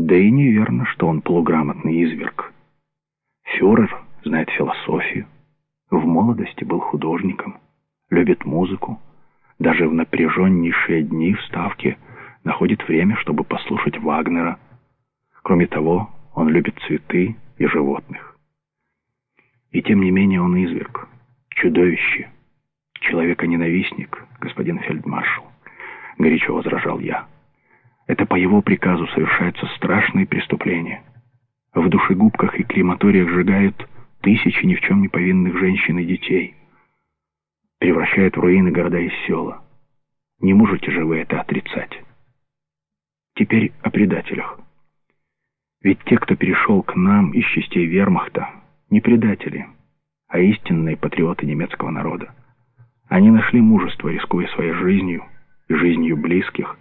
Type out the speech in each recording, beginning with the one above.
Да и неверно, что он полуграмотный изверг. Фюрер знает философию, в молодости был художником, любит музыку, даже в напряженнейшие дни в Ставке находит время, чтобы послушать Вагнера. Кроме того, он любит цветы и животных. И тем не менее он изверг, чудовище, человека-ненавистник, господин фельдмаршал, горячо возражал я. Это по его приказу совершаются страшные преступления. В душегубках и крематориях сжигают тысячи ни в чем не повинных женщин и детей. Превращают в руины города и села. Не можете же вы это отрицать. Теперь о предателях. Ведь те, кто перешел к нам из частей вермахта, не предатели, а истинные патриоты немецкого народа. Они нашли мужество, рискуя своей жизнью и жизнью близких,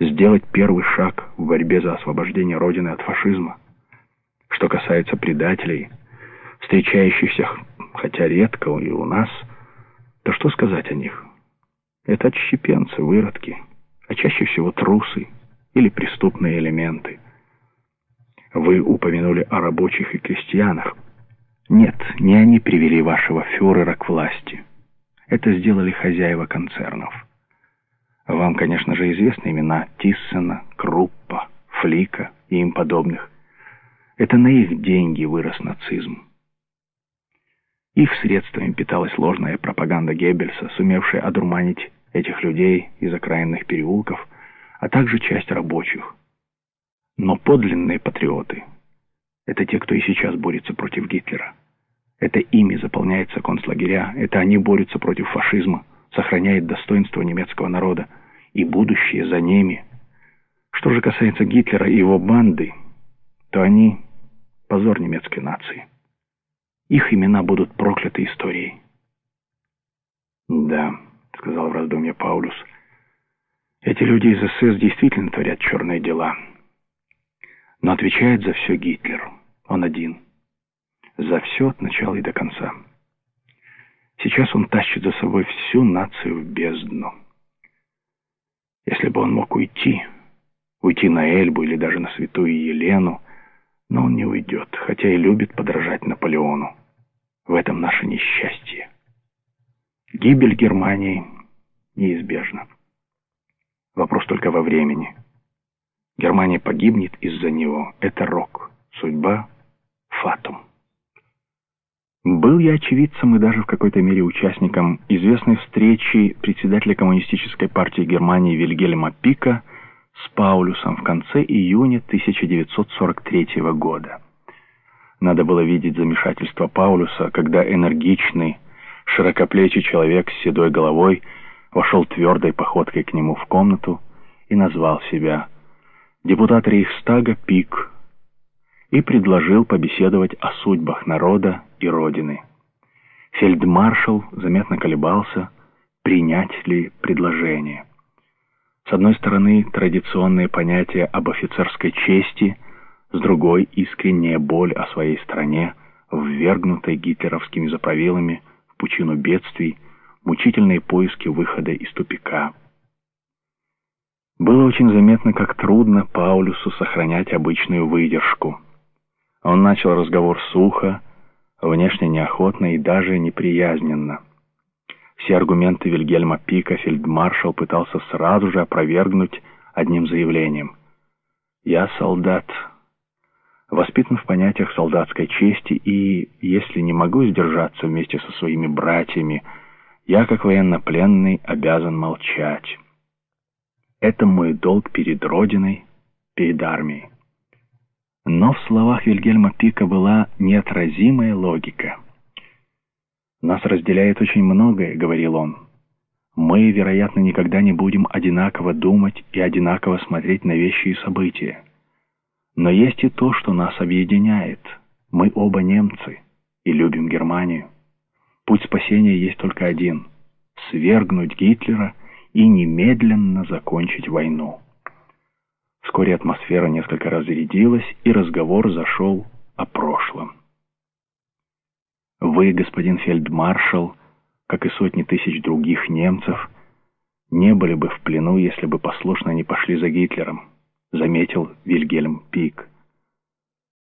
сделать первый шаг в борьбе за освобождение Родины от фашизма. Что касается предателей, встречающихся, хотя редко и у нас, то что сказать о них? Это отщепенцы, выродки, а чаще всего трусы или преступные элементы. Вы упомянули о рабочих и крестьянах. Нет, не они привели вашего фюрера к власти. Это сделали хозяева концернов. Вам, конечно же, известны имена Тиссена, Круппа, Флика и им подобных. Это на их деньги вырос нацизм. Их средствами питалась ложная пропаганда Геббельса, сумевшая одурманить этих людей из окраинных переулков, а также часть рабочих. Но подлинные патриоты — это те, кто и сейчас борется против Гитлера. Это ими заполняются концлагеря, это они борются против фашизма, сохраняют достоинство немецкого народа, и будущее за ними. Что же касается Гитлера и его банды, то они — позор немецкой нации. Их имена будут прокляты историей. «Да», — сказал в раздумье Паулюс, — «эти люди из СС действительно творят черные дела. Но отвечает за все Гитлер. Он один. За все от начала и до конца. Сейчас он тащит за собой всю нацию в бездну. Если бы он мог уйти, уйти на Эльбу или даже на Святую Елену, но он не уйдет, хотя и любит подражать Наполеону. В этом наше несчастье. Гибель Германии неизбежна. Вопрос только во времени. Германия погибнет из-за него. Это рок. Судьба — фатум. Был я очевидцем и даже в какой-то мере участником известной встречи председателя Коммунистической партии Германии Вильгельма Пика с Паулюсом в конце июня 1943 года. Надо было видеть замешательство Паулюса, когда энергичный, широкоплечий человек с седой головой вошел твердой походкой к нему в комнату и назвал себя депутат Рейхстага Пик и предложил побеседовать о судьбах народа и Родины. Фельдмаршал заметно колебался, принять ли предложение. С одной стороны, традиционные понятия об офицерской чести – с другой — искренняя боль о своей стране, ввергнутой гитлеровскими заправилами в пучину бедствий, мучительные поиски выхода из тупика. Было очень заметно, как трудно Паулюсу сохранять обычную выдержку. Он начал разговор сухо, внешне неохотно и даже неприязненно. Все аргументы Вильгельма Пика фельдмаршал пытался сразу же опровергнуть одним заявлением. «Я солдат, воспитан в понятиях солдатской чести и, если не могу сдержаться вместе со своими братьями, я, как военнопленный, обязан молчать. Это мой долг перед Родиной, перед армией. Но в словах Вильгельма Пика была неотразимая логика. «Нас разделяет очень многое», — говорил он. «Мы, вероятно, никогда не будем одинаково думать и одинаково смотреть на вещи и события. Но есть и то, что нас объединяет. Мы оба немцы и любим Германию. Путь спасения есть только один — свергнуть Гитлера и немедленно закончить войну. Вскоре атмосфера несколько разрядилась, и разговор зашел о прошлом. Вы, господин фельдмаршал, как и сотни тысяч других немцев, не были бы в плену, если бы послушно не пошли за Гитлером. заметил Вильгельм Пик.